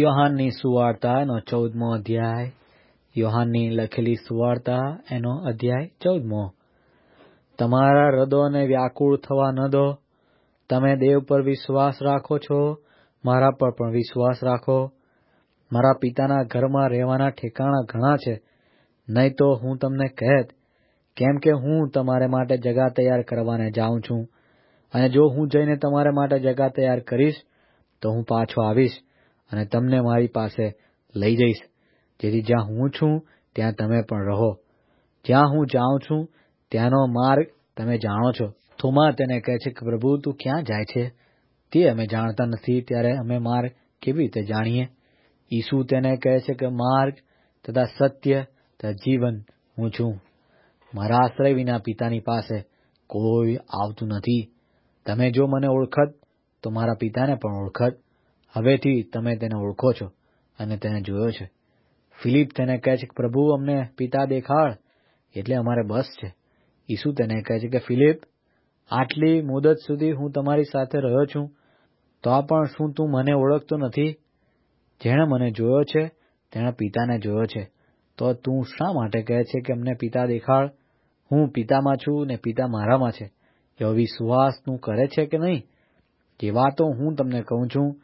યોહાનની સુવાર્તા એનો ચૌદમો અધ્યાય યોહાનની લખેલી સુવાર્તા એનો અધ્યાય ચૌદમો તમારા હૃદયોને વ્યાકુળ થવા ન દો તમે દેવ પર વિશ્વાસ રાખો છો મારા પર પણ વિશ્વાસ રાખો મારા પિતાના ઘરમાં રહેવાના ઠેકાણા ઘણા છે. નહીં તો હું તમને કહેત, કેમ કે હું તમારે માટે જગા તૈયાર કરવાને જાઉં છું. અને જો હું જઈને તમારે માટે જગા તૈયાર કરીશ, તો હું પાછો આવીશ. અને તમને મારી પાસે લઈ જઈશ. જેથી જ્યાં હું છું, ત્યાં તમે પણ રહો. જ્યાં હું જાઉં છું, ત્યાંનો માર્ગ તમે જાણો છો. થોમા તેને કહે છે કે, પ્રભુ, તું ક્યાં જાય છે? તે અમે જાણતા નથી, ત્યારે અમે માર્ગ કેવી રીતે જાણીએ? ઈસુ તેને કહે છે કે, માર્ગ તથા સત્ય તથા જીવન હું છું. મારા આશ્રય વિના પિતાની પાસે કોઈ આવતું નથી. તમે જો મને ઓળખત, તો મારા પિતાને પણ ઓળખત. હવેથી તમે તેને ઓળખો છો અને તેને જોયો છે. ફિલિપ તેને કહે છે કે, પ્રભુ, અમને પિતા દેખાડ. એટલે અમારે બસ છે. ઈસુ તેને કહે છે કે, ફિલિપ, આટલી મુદત સુધી હું તમારી સાથે રહ્યો છું, તો પણ શું તું મને ઓળખતો નથી? જેણે મને જોયો છે, તેણે પિતાને જોયો છે. તો તું શા માટે કહે છે કે, અમને પિતા દેખાડ? હું પિતામાં છું ને પિતા મારામાં છે. એવો વિશ્વાસ તું કરે છે કે નહીં? જે વાતો હું તમને કહું છું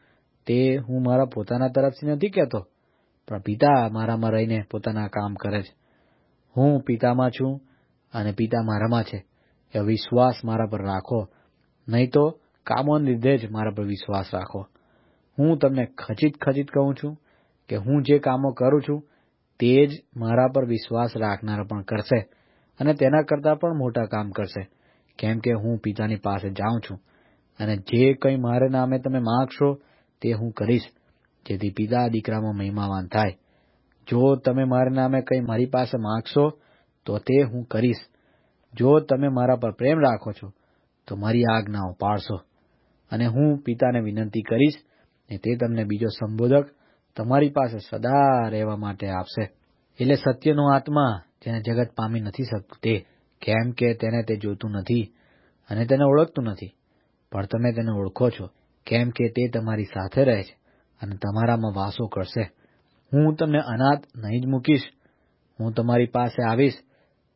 તે હું મારા પોતાના તરફથી નથી કહેતો, પણ પિતા મારામાં રહીને પોતાના કામ કરે છે. હું પિતામાં છું અને પિતા મારામાં છે. એ વિશ્વાસ મારા પર રાખો. નહીં તો કામોને લીધે જ મારા પર વિશ્વાસ રાખો. હું તમને ખચિત ખચિત કહું છું કે હું જે કામો કરું છું, તે જ મારા પર વિશ્વાસ રાખનારા પણ કરશે અને તેના કરતાં પણ મોટા કામ કરશે. કેમ કે હું પિતાની પાસે જાઉં છું અને જે કંઈ મારે નામે તમે માગશો તે હું કરીશ. જેથી પિતા દીકરામાં મહિમાવાન થાય. જો તમે મારા નામે કંઈ મારી પાસે માગશો, તો તે હું કરીશ. જો તમે મારા પર પ્રેમ રાખો છો, તો મારી આજ્ઞાઓ પાળશો. અને હું પિતાને વિનંતી કરીશ, ને તે તમને બીજો સંબોધક તમારી પાસે સદા રહેવા માટે આપશે. એટલે સત્યનો આત્મા જેને જગત પામી નથી શકતું તે, કેમ કે તેને તે જોતું નથી અને તેને ઓળખતું નથી. પણ તમે તેને ઓળખો છો. કેમ કે તે તમારી સાથે રહે છે અને તમારામાં વાસો કરશે. હું તમને અનાથ નહીં જ મૂકીશ. હું તમારી પાસે આવીશ.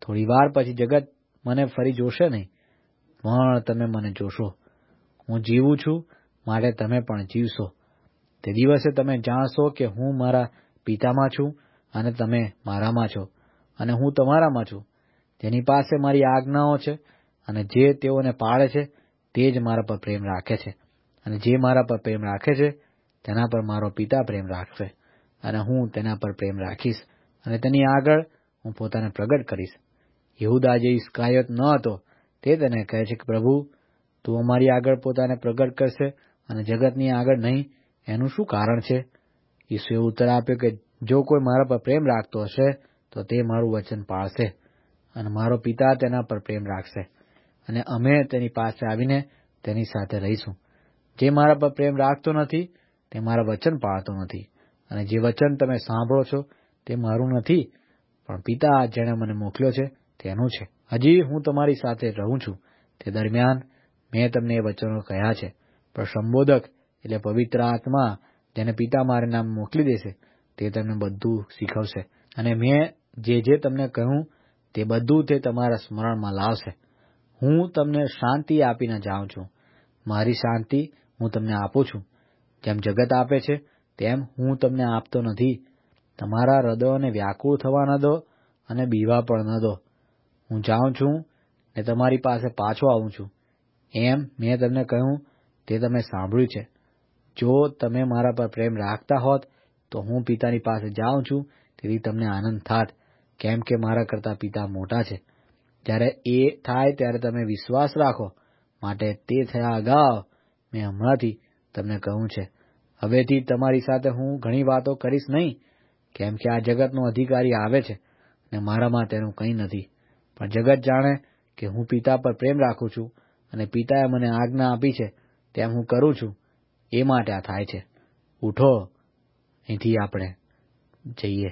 થોડી વાર પછી જગત મને ફરી જોશે નહીં. પણ તમે મને જોશો. હું જીવું છું, માટે તમે પણ જીવશો. તે દિવસે તમે જાણશો કે હું મારા પિતામાં છું અને તમે મારામાં છો અને હું તમારામાં છું. જેની પાસે મારી આજ્ઞાઓ છે અને જે તેઓને પાળે છે, તે જ મારા પર પ્રેમ રાખે છે. અને જે મારા પર પ્રેમ રાખે છે, તેના પર મારો પિતા પ્રેમ રાખશે. અને હું તેના પર પ્રેમ રાખીશ અને તેની આગળ હું પોતાને પ્રગટ કરીશ. યહુદા જે ઇસ્કાયત ન હતો, તે તેને કહે છે કે, પ્રભુ, તું અમારી આગળ પોતાને પ્રગટ કરશે અને જગતની આગળ નહીં, એનું શું કારણ છે? ઈસુએ ઉત્તર આપ્યો કે, જો કોઈ મારા પર પ્રેમ રાખતો હશે, તો તે મારું વચન પાળશે અને મારો પિતા તેના પર પ્રેમ રાખશે. અને અમે તેની પાસે આવીને તેની સાથે રહીશું. જે મારા પર પ્રેમ રાખતો નથી, તે મારા વચન પાળતો નથી. અને જે વચન તમે સાંભળો છો, તે મારું નથી. પણ પિતા જેણે મને મોકલ્યો છે, તેનું છે. હજી હું તમારી સાથે રહું છું. તે દરમિયાન મેં તમને એ વચનો કહ્યા છે. પણ સંબોધક એટલે પવિત્ર આત્મા જેને પિતા મારે નામ મોકલી દેશે, તે તમને બધું શીખવશે. અને મેં જે જે તમને કહ્યું, તે બધું તે તમારા સ્મરણમાં લાવશે. હું તમને શાંતિ આપીને જાઉં છું. મારી શાંતિ હું તમને આપું છું. જેમ જગત આપે છે, તેમ હું તમને આપતો નથી. તમારા હૃદયોને વ્યાકુળ થવા ન દો અને બીવા પણ ન દો. હું જાઉં છું ને તમારી પાસે પાછો આવું છું. એમ મેં તમને કહ્યું, તે તમે સાંભળ્યું છે. જો તમે મારા પર પ્રેમ રાખતા હોત, તો હું પિતાની પાસે જાઉં છું, તેથી તમને આનંદ થાત, કેમ કે મારા કરતા પિતા મોટા છે. જ્યારે એ થાય, ત્યારે તમે વિશ્વાસ રાખો. માટે તે થયા અગાઉ મેં હમણાંથી તમને કહ્યું છે. હવેથી તમારી સાથે હું ઘણી વાતો કરીશ નહીં, કેમ કે આ જગતનો અધિકારી આવે છે અને મારામાં તેનું કંઈ નથી. પણ જગત જાણે કે હું પિતા પર પ્રેમ રાખું છું અને પિતાએ મને આજ્ઞા આપી છે તેમ હું કરું છું, એ માટે આ થાય છે. ઉઠો, અહીંથી આપણે જઈએ.